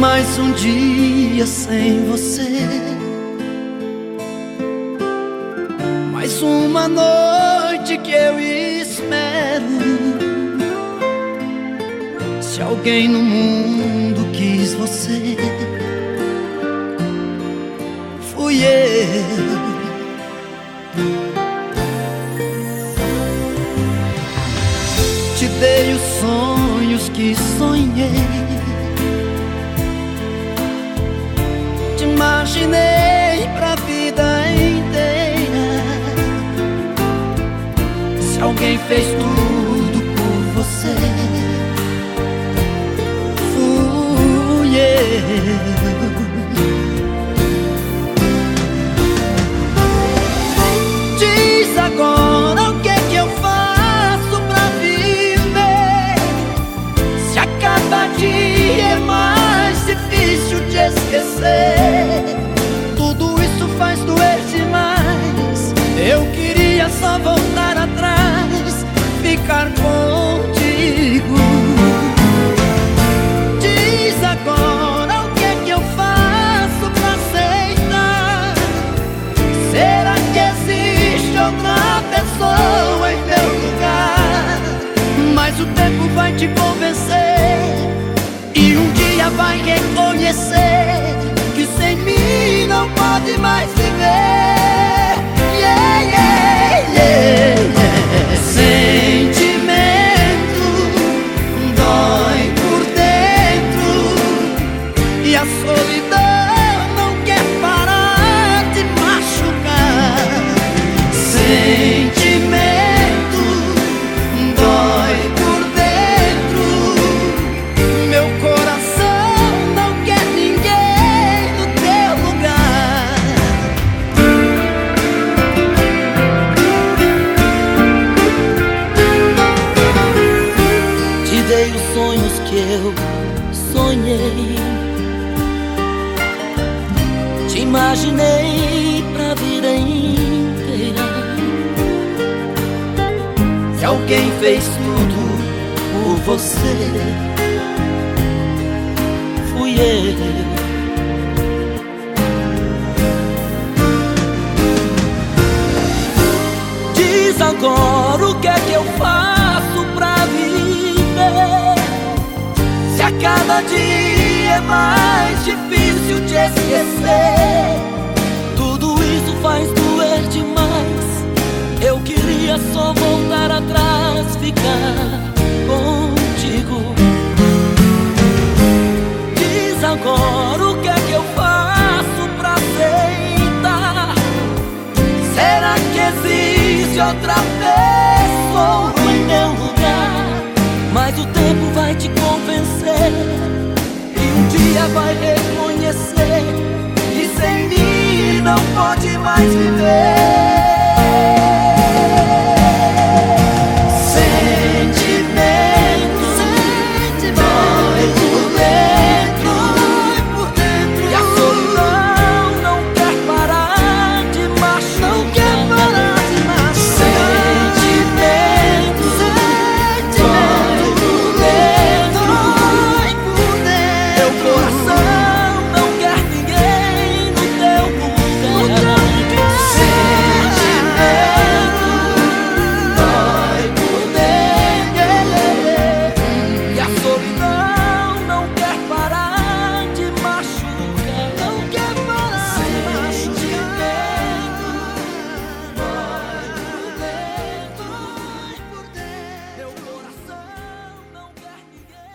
Mais um dia sem você. Mais uma noite que eu espero. Se alguém no mundo quis você Fui eu. Te dei os sonhos que sonhei imaginei pra vida inteira. Se alguém fez tudo por você, fui eu. Diz agora o que é que eu faço pra viver. Se a cada dia é mais difícil de esquecer. Outra pessoa em meu lugar? Mas o tempo vai te convencer e um dia vai reconhecer que sem mim não pode mais viver. Yeah, yeah, yeah. Sentimento dói por dentro e a solidão que eu sonhei. Te imaginei pra vida inteira. Se alguém fez tudo por você, fui eu. A cada dia é mais difícil de esquecer, tudo isso faz doer demais. Eu queria só voltar atrás, ficar contigo. Diz agora o que é que eu faço pra aceitar. Será que existe outra pessoa em meu lugar? Mas o tempo vai te convencer e um dia vai reconhecer que sem mim não pode mais viver.